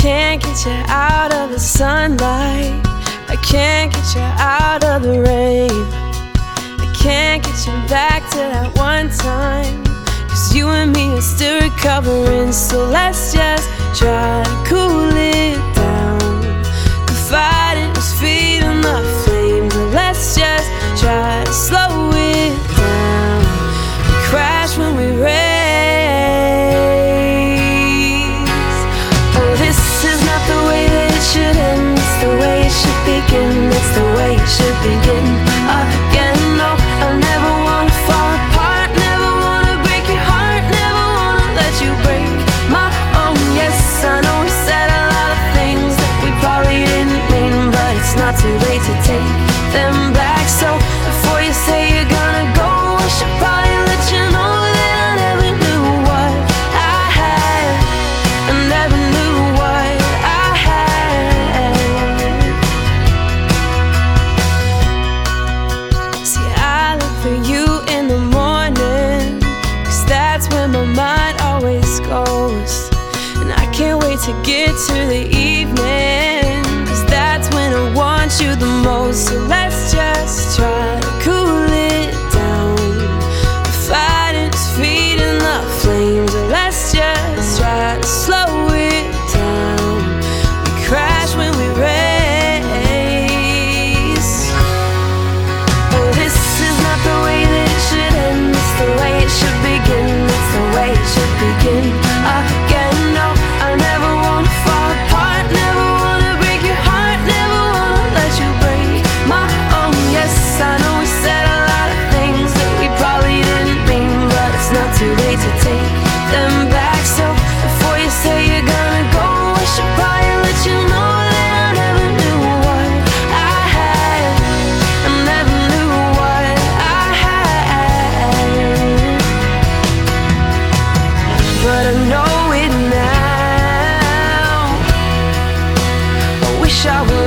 can't get you out of the sunlight. I can't get you out of the rain. I can't get you back to that one time. Cause you and me are still recovering. So let's just try to cool it to get to the evening, cause that's when I want you the most. So wish I would.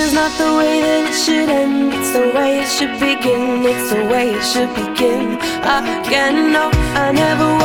is not the way that it should end. It's the way it should begin. It's the way it should begin. Again, no, I never.